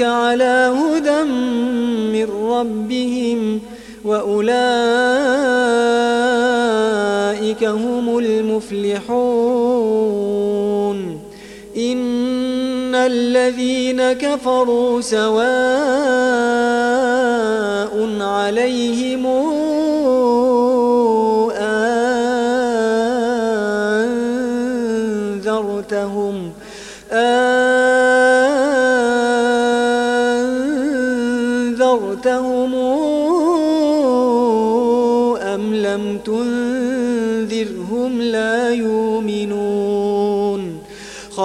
على هدى من ربهم وأولئك هم المفلحون. إن الذين كفروا سواء عليهم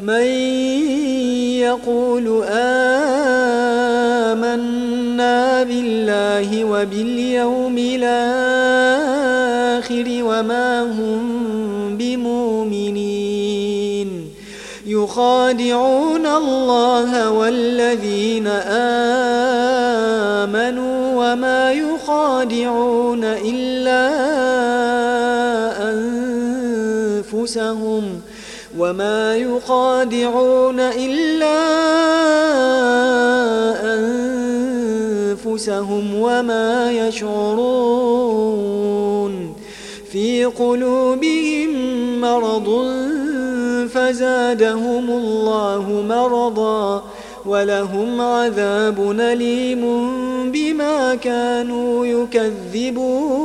من يقول آمنا بالله وباليوم الآخر وما هم بمؤمنين. يخادعون الله والذين آمنوا وما يخادعون إلا أنفسهم. وما يخادعون إلا أنفسهم وما يشعرون في قلوبهم مرض فزادهم الله مرضا ولهم عذاب أليم بما كانوا يكذبون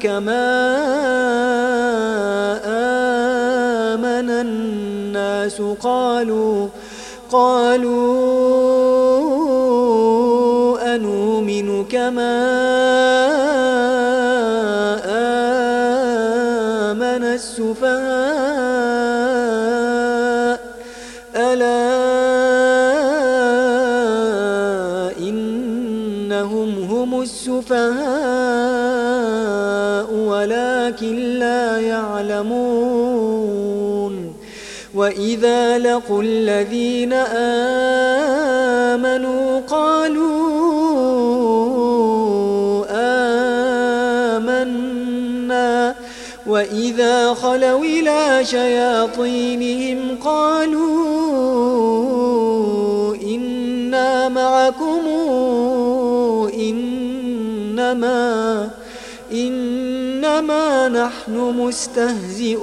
كما آمن الناس قالوا قالوا أنؤمن كما آمن وإذا لقوا الذين آمنوا قالوا آمنا. وإذا خلوا إلى شياطينهم قالوا إنا معكم إنما إنما نحن مستهزئون.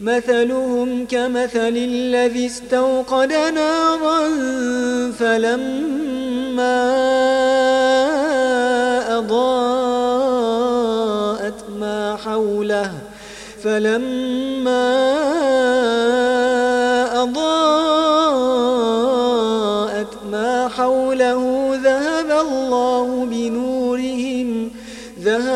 مثلهم كمثل الذي استوقد نارا فلما أضاءت ما حوله فلما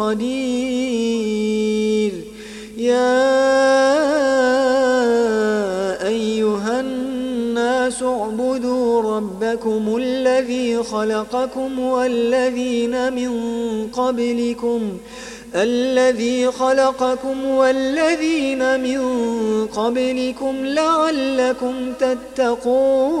قدير. يا أيها الناس اعبدوا ربكم الذي خلقكم والذين من قبلكم الذي خلقكم والذين من قبلكم لعلكم تتقون.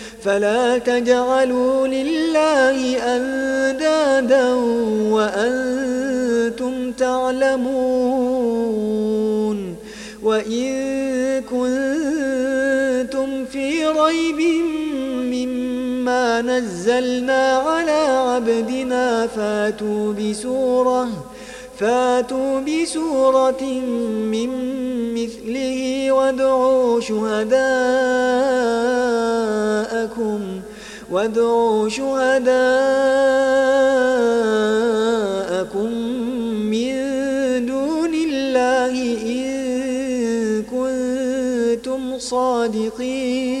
فلا تجعلوا لله أندادا وأنتم تعلمون وإن كنتم في ريب مما نزلنا على عبدنا فاتوا بسورة فاتوا بسورة من مثله وادعوا شهداءكم وادعوا شهداءكم من دون الله إن كنتم صادقين.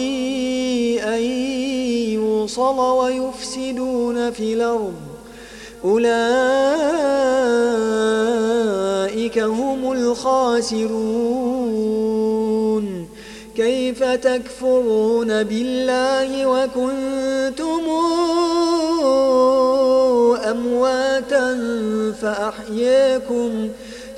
يوصل ويفسدون في الأرض. أولئك هم الخاسرون. كيف تكفرون بالله وكنتم أمواتا فأحياكم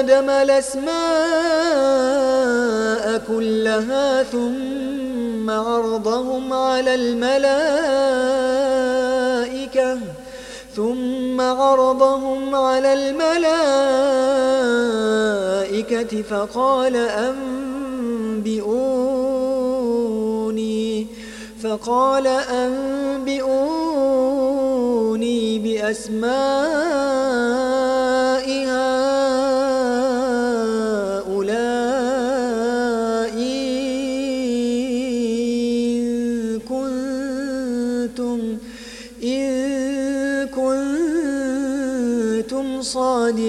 الأسماء كلها ثم عرضهم على الملائكة ثم عرضهم على الملائكة فقال أنبئوني فقال أنبئوني بأسماء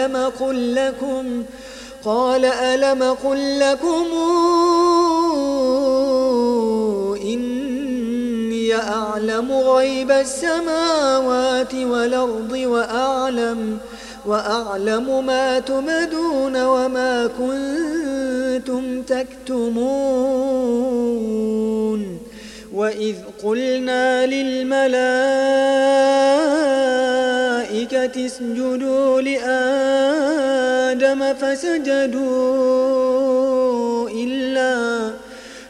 ألم قل لكم قال ألم قل لكم إني أعلم غيب السماوات والأرض وأعلم وأعلم ما تمدون وما كنتم تكتمون وإذ قلنا للملائكة اسجدوا لآدم فسجدوا إلا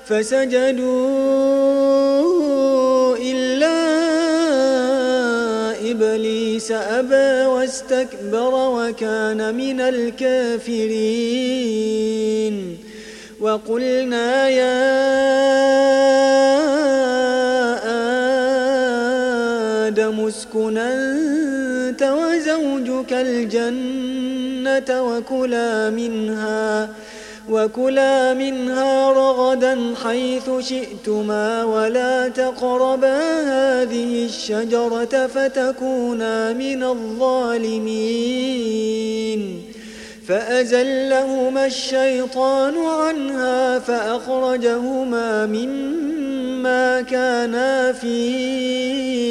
فسجدوا إلا إبليس أبى واستكبر وكان من الكافرين. وقلنا يا آدم اسكن أنت وزوجك الجنة وكلا منها وكلا منها رغدا حيث شئتما ولا تقربا هذه الشجرة فتكونا من الظالمين. فأزلهما الشيطان عنها فأخرجهما مما كانا فيه.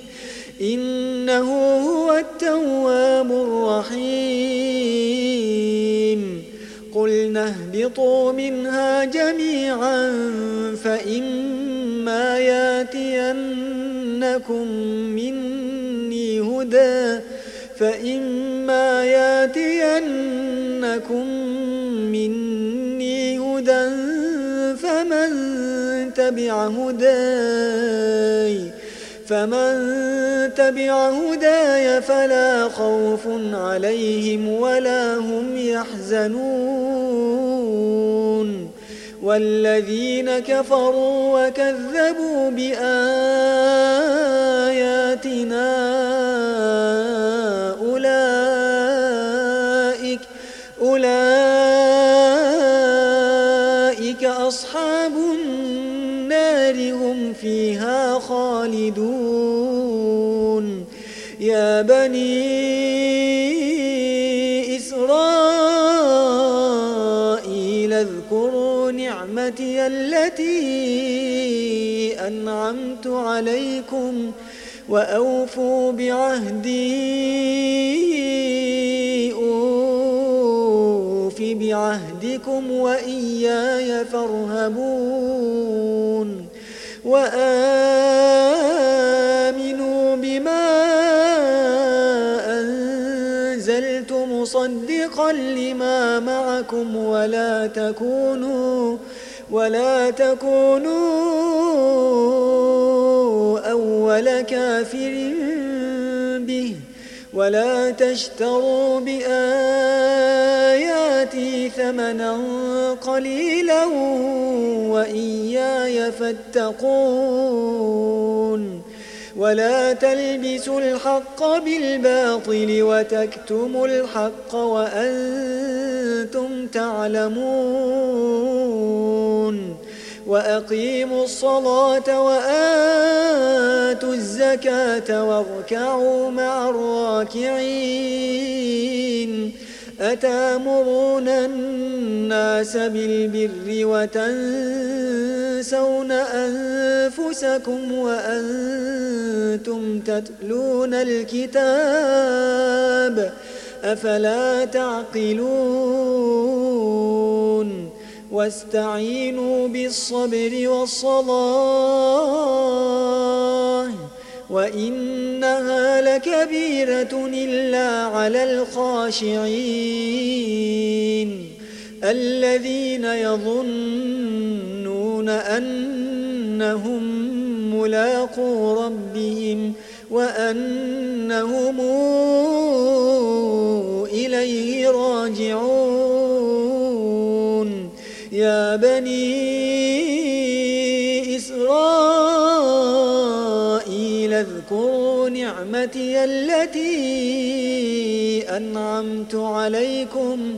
إنه هو التواب الرحيم. قلنا اهبطوا منها جميعا فإما ياتينكم مني هدى فإما ياتينكم مني هدى فمن تبع هداي فمن تبع هداي فلا خوف عليهم ولا هم يحزنون. والذين كفروا وكذبوا بآياتنا يا بني إسرائيل اذكروا نعمتي التي أنعمت عليكم وأوفوا بعهدي تكونوا ولا تكونوا أول كافر به ولا تشتروا بآياتي ثمنا قليلا وإياي فاتقون ولا تلبسوا الحق بالباطل وتكتموا الحق وأنتم تعلمون وأقيموا الصلاة وآتوا الزكاة واركعوا مع الراكعين أتامرون الناس بالبر وتنسون أنفسكم وأنتم تتلون الكتاب أفلا تعقلون واستعينوا بالصبر والصلاة وإنها لكبيرة إلا على الخاشعين الذين يظنون أنهم ملاقو ربهم وأنهم إليه راجعون. يا بني إسرائيل اذكروا نعمتي التي أنعمت عليكم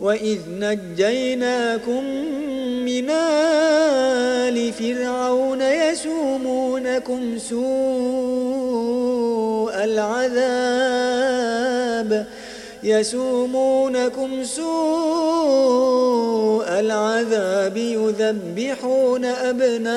وإذ نجيناكم من آل فرعون يسومونكم سوء العذاب يسومونكم سوء العذاب يذبحون أبناءكم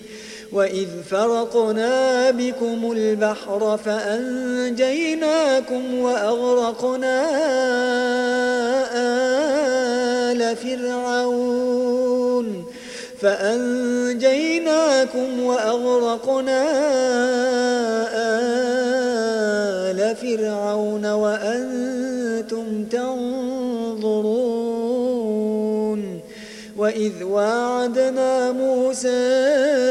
وإذ فرقنا بكم البحر فأنجيناكم وأغرقنا آل فرعون فأنجيناكم وأغرقنا آل فرعون وأنتم تنظرون وإذ واعدنا موسى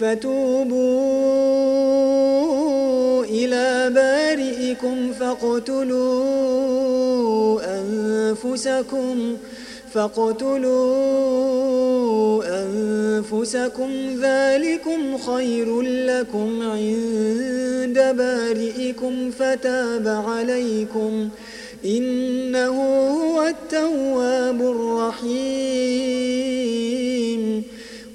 فتوبوا إلى بارئكم فاقتلوا أنفسكم فاقتلوا أنفسكم. ذلكم خير لكم عند بارئكم فتاب عليكم. إنه هو التواب الرحيم.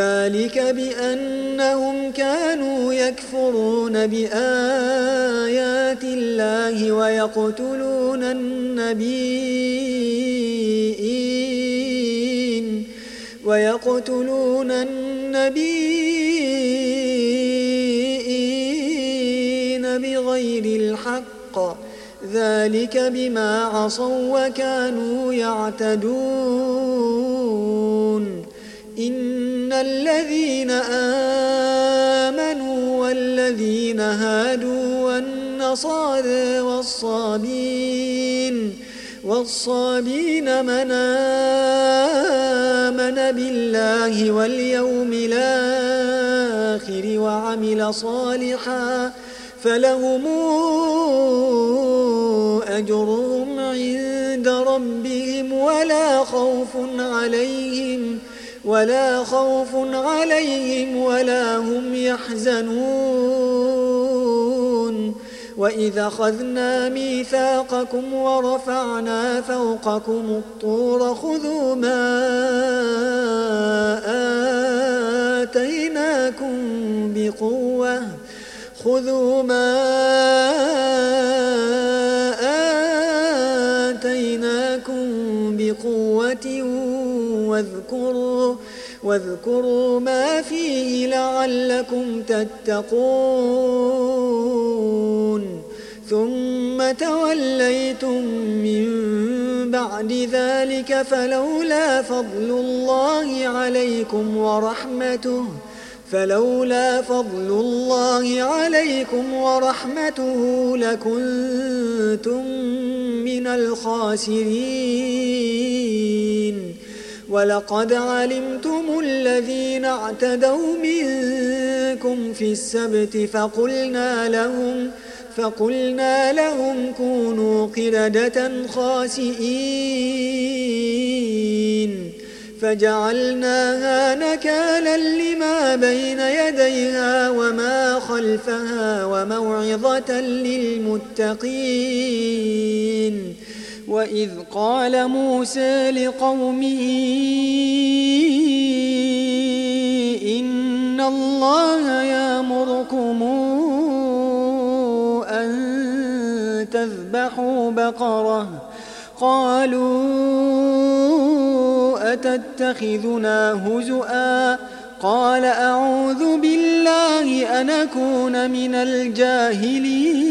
ذلك بأنهم كانوا يكفرون بآيات الله ويقتلون النبيين ويقتلون النبيين بغير الحق ذلك بما عصوا وكانوا يعتدون إن الذين آمنوا والذين هادوا والنصارى والصابين والصابين من آمن بالله واليوم الآخر وعمل صالحا فلهم أجرهم عند ربهم ولا خوف عليهم ولا خوف عليهم ولا هم يحزنون. وإذا خذنا ميثاقكم ورفعنا فوقكم الطور خذوا ما آتيناكم بقوة خذوا ما آتيناكم بقوة واذكروا واذكروا ما فيه لعلكم تتقون. ثم توليتم من بعد ذلك فلولا فضل الله عليكم ورحمته فلولا فضل الله عليكم ورحمته لكنتم من الخاسرين. ولقد علمتم الذين اعتدوا منكم في السبت فقلنا لهم فقلنا لهم كونوا قردة خاسئين. فجعلناها نكالا لما بين يديها وما خلفها وموعظة للمتقين. وإذ قال موسى لقومه إن الله يأمركم أن تذبحوا بقرة. قالوا أتتخذنا هزؤا؟ قال أعوذ بالله أن أكون من الجاهلين.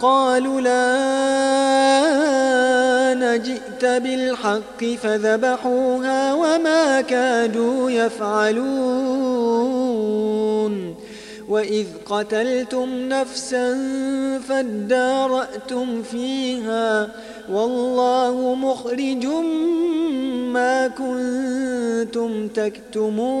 قالوا لا نجئت بالحق فذبحوها وما كادوا يفعلون. وإذ قتلتم نفسا فادارأتم فيها والله مخرج ما كنتم تكتمون.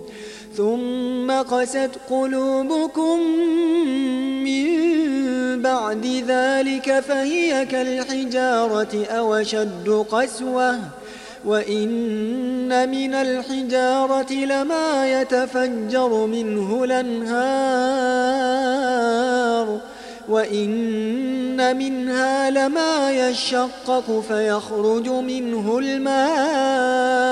ثم قست قلوبكم من بعد ذلك فهي كالحجارة أو شد قسوة وإن من الحجارة لما يتفجر منه الأنهار وإن منها لما يشقق فيخرج منه الماء.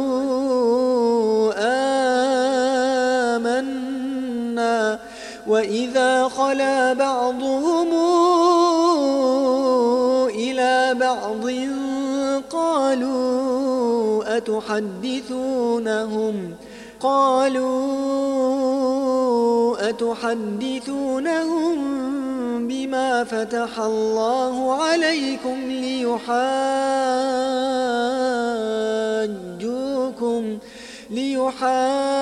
وإذا خلا بعضهم إلى بعض قالوا أتحدثونهم؟ قالوا أتحدثونهم بما فتح الله عليكم ليحاجوكم ليحاجوكم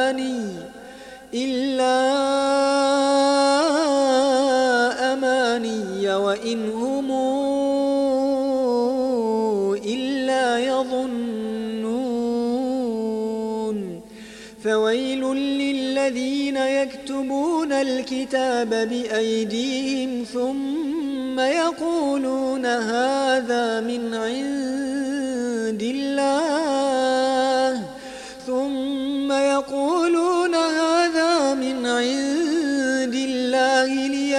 إلا أماني وإن هم إلا يظنون. فويل للذين يكتبون الكتاب بأيديهم ثم يقولون هذا من عند الله. ثم يقولون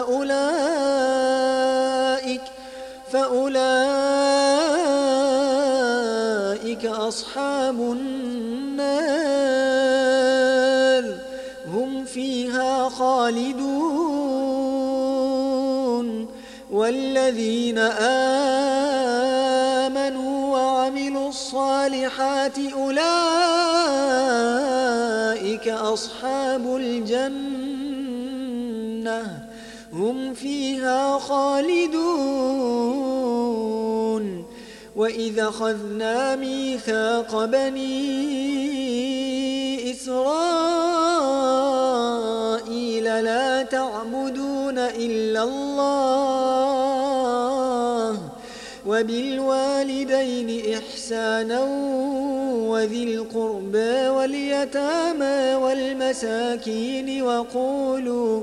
فأولئك فأولئك أصحاب النار. هم فيها خالدون. والذين آمنوا وعملوا الصالحات أولئك أصحاب الجنة. هم فيها خالدون. وإذا خذنا ميثاق بني إسرائيل لا تعبدون إلا الله. وبالوالدين إحسانا وذي القربى واليتامى والمساكين. وقولوا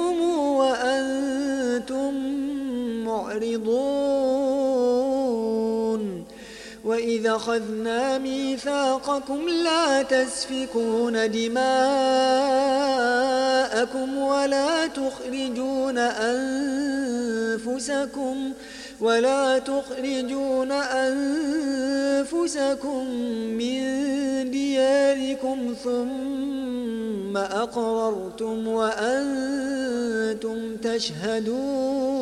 وإذا خذنا ميثاقكم لا تسفكون دماءكم ولا تخرجون أنفسكم ولا تخرجون أنفسكم من دياركم ثم أقررتم وأنتم تشهدون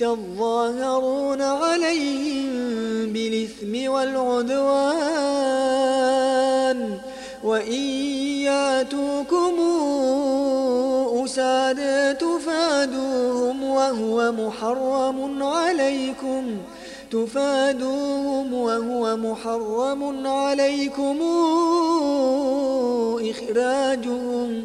تظاهرون عليهم بالإثم والعدوان. وإن يأتوكم أسادى تفادوهم وهو محرم عليكم. تفادوهم وهو محرم عليكم إخراجهم.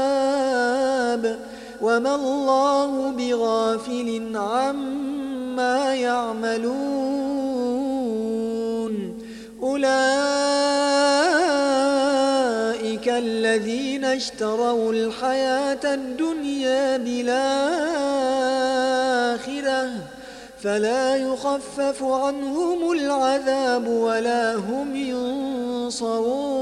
وما الله بغافل عما يعملون. أولئك الذين اشتروا الحياة الدنيا بالآخرة فلا يخفف عنهم العذاب ولا هم ينصرون.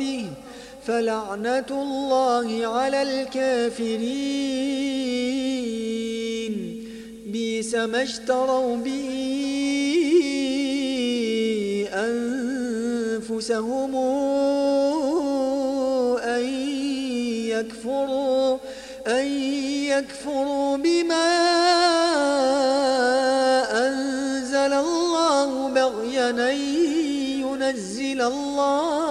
فلعنة الله على الكافرين. بيس ما اشتروا به أنفسهم أن يكفروا أن يكفروا بما أنزل الله بغيا أن ينزل الله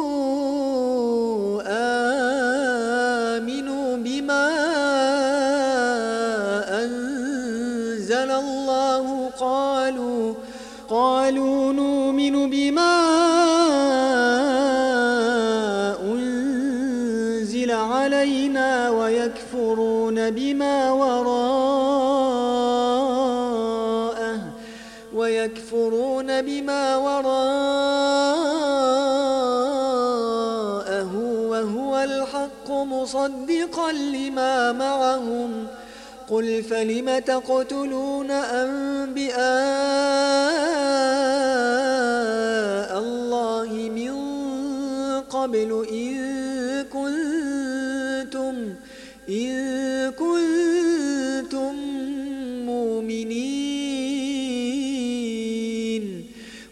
مصدقا لما معهم. قل فلم تقتلون أنبئاء الله من قبل إن كنتم إن كنتم مؤمنين.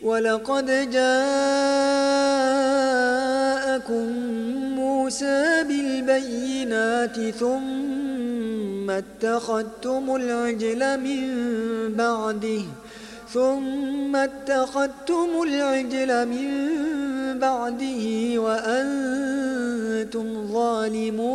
ولقد جاءكم موسى بالبينات ثم اتخذتم العجل من بعده ثم اتخذتم العجل من بعده وأنتم ظالمون.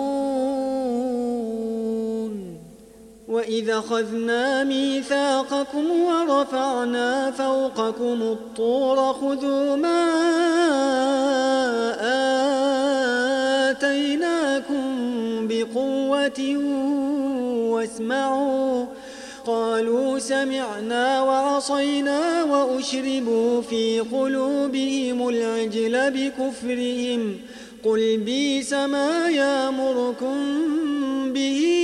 وإذا خذنا ميثاقكم ورفعنا فوقكم الطور خذوا ما آتيناكم بقوة واسمعوا. قالوا سمعنا وعصينا وأشربوا في قلوبهم العجل بكفرهم. قل بيس ما يامركم به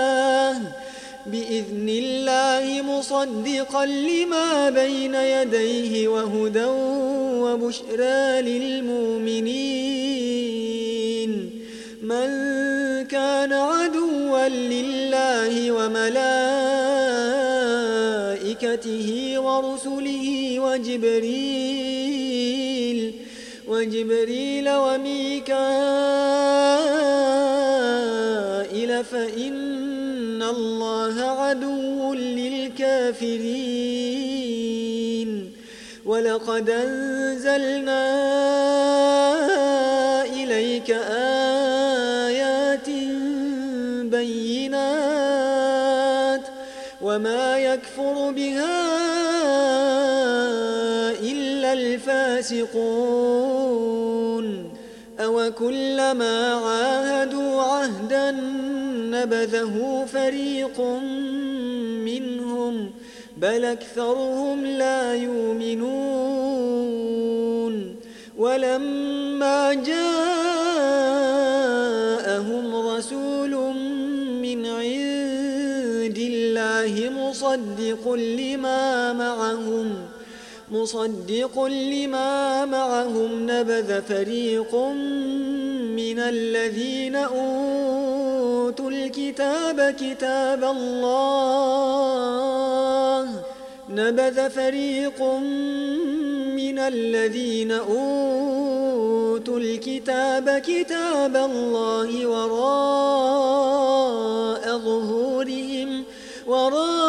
بإذن الله مصدقا لما بين يديه وهدى وبشرى للمؤمنين. من كان عدوا لله وملائكته ورسله وجبريل وجبريل وميكائيل فإن الله عدو للكافرين. ولقد أنزلنا إليك آيات بينات وما يكفر بها إلا الفاسقون. أو كلما عاهدوا عهدا نبذه فريق منهم بل أكثرهم لا يؤمنون. ولما جاءهم رسول من عند الله مصدق لما معهم مصدق لما معهم نبذ فريق من الذين أوتوا الكتاب كتاب الله. نبذ فريق من الذين أوتوا الكتاب كتاب الله وراء ظهورهم وراء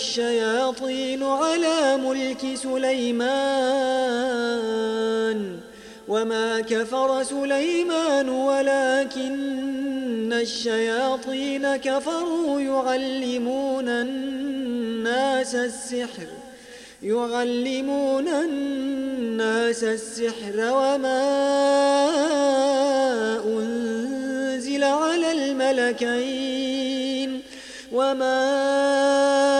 الشياطين على ملك سليمان. وما كفر سليمان ولكن الشياطين كفروا يعلمون الناس السحر يعلمون الناس السحر وما أنزل على الملكين. وما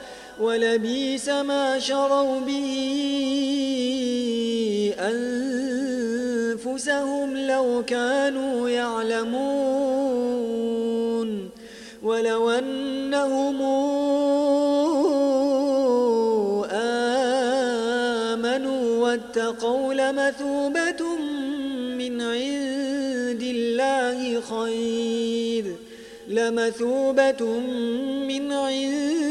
ولبيس ما شروا به أنفسهم لو كانوا يعلمون ولو أنهم آمنوا واتقوا لمثوبة من عند الله خير لمثوبة من عند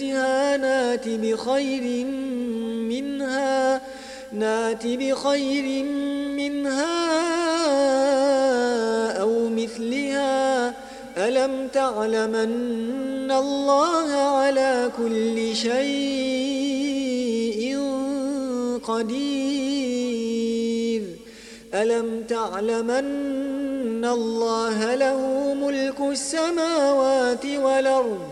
نات بخير منها نات بخير منها أو مثلها. ألم تعلمن الله على كل شيء قدير؟ ألم تعلمن الله له ملك السماوات والأرض؟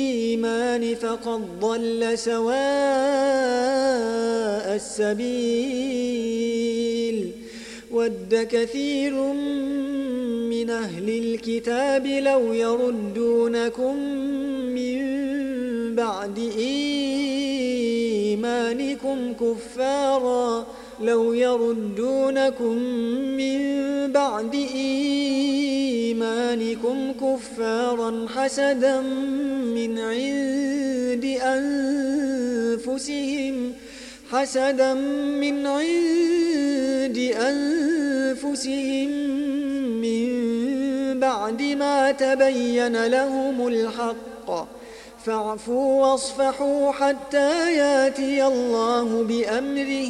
بالإيمان فقد ضل سواء السبيل. ود كثير من أهل الكتاب لو يردونكم من بعد إيمانكم كفارا. لو يردونكم من بعد إيمانكم كفارا حسدا من عند أنفسهم حسدا من عند أنفسهم من بعد ما تبين لهم الحق. فاعفوا واصفحوا حتى ياتي الله بأمره.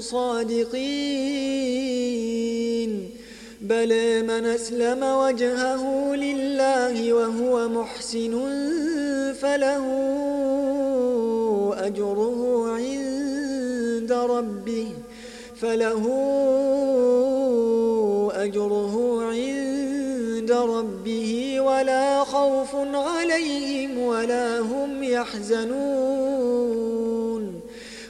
صادقين. بلى من أسلم وجهه لله وهو محسن فله أجره عند ربه فله أجره عند ربه. ولا خوف عليهم ولا هم يحزنون.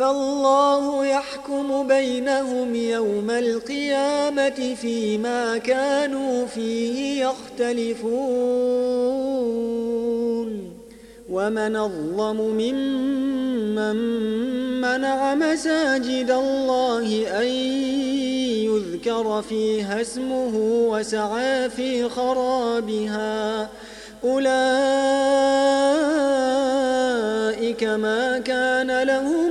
فالله يحكم بينهم يوم القيامة فيما كانوا فيه يختلفون. ومن أظلم ممن منع مساجد الله أن يذكر فيها اسمه وسعى في خرابها. أولئك ما كان لهم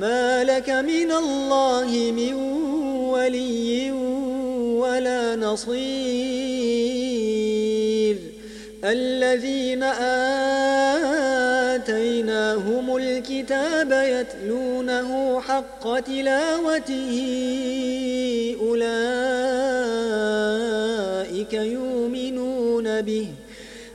ما لك من الله من ولي ولا نصير. الذين آتيناهم الكتاب يتلونه حق تلاوته أولئك يؤمنون به.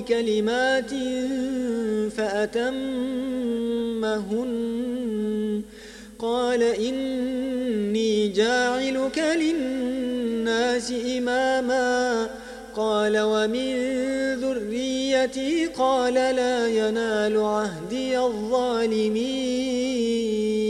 بكلمات فأتمهن. قال إني جاعلك للناس إماما. قال ومن ذريتي؟ قال لا ينال عهدي الظالمين.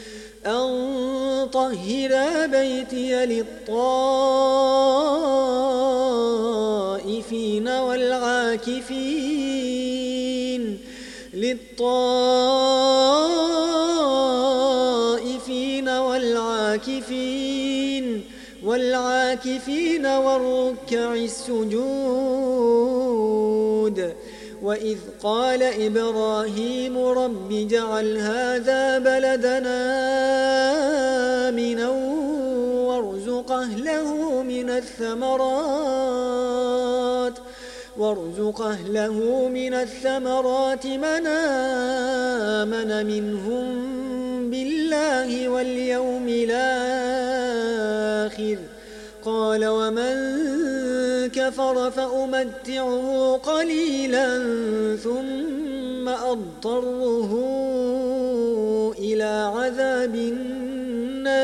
أن طهرا بيتي للطائفين والعاكفين للطائفين والعاكفين والعاكفين والركع السجود. وإذ قال إبراهيم رب جعل هذا بلدنا آمنا وارزق أهله من الثمرات وارزق أهله من الثمرات من آمن منهم بالله واليوم الآخر. قال ومن كفر فأمتعه قليلا ثم أضطره إلى عذاب النار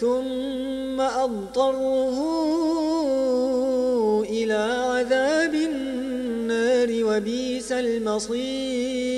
ثم أضطره إلى عذاب النار وبئس المصير.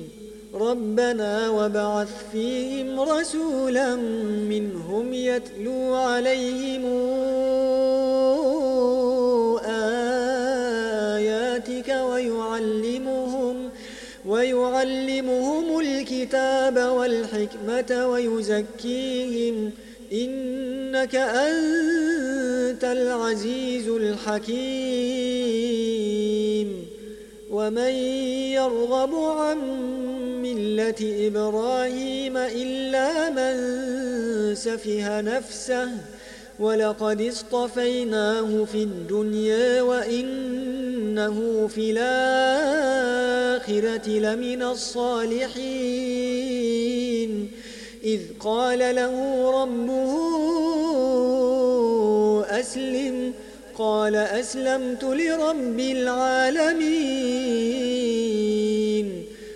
ربنا وبعث فيهم رسولا منهم يتلو عليهم آياتك ويعلمهم ويعلمهم الكتاب والحكمة ويزكيهم إنك أنت العزيز الحكيم ومن يرغب عن ملة إبراهيم إلا من سفه نفسه ولقد اصطفيناه في الدنيا وإنه في الآخرة لمن الصالحين. إذ قال له ربه أسلم قال أسلمت لرب العالمين.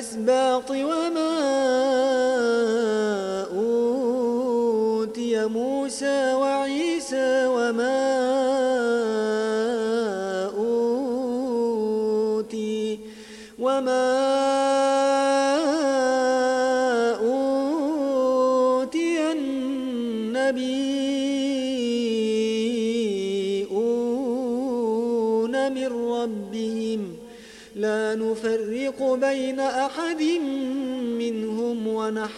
والأسباط وما أوتي موسى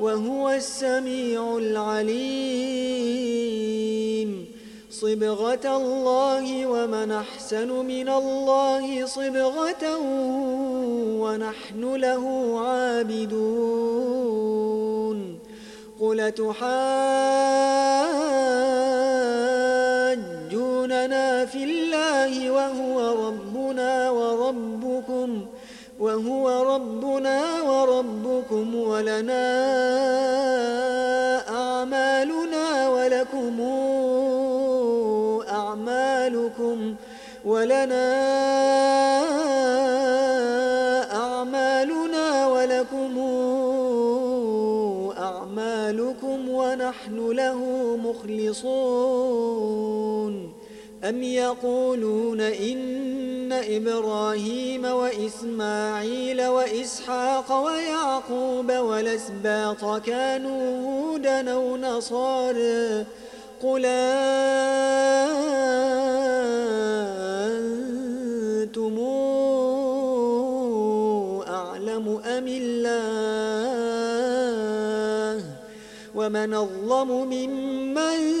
وهو السميع العليم. صبغة الله ومن أحسن من الله صبغة ونحن له عابدون. قل تحاجوننا في الله وهو ربنا وربكم وهو ربنا وربكم ولنا أعمالنا ولكم أعمالكم ولنا أعمالنا ولكم أعمالكم ونحن له مخلصون. أم يقولون إن إبراهيم وإسماعيل وإسحاق ويعقوب والأسباط كانوا هودا أو نصارى قل أنتم أعلم أم الله ومن أظلم ممن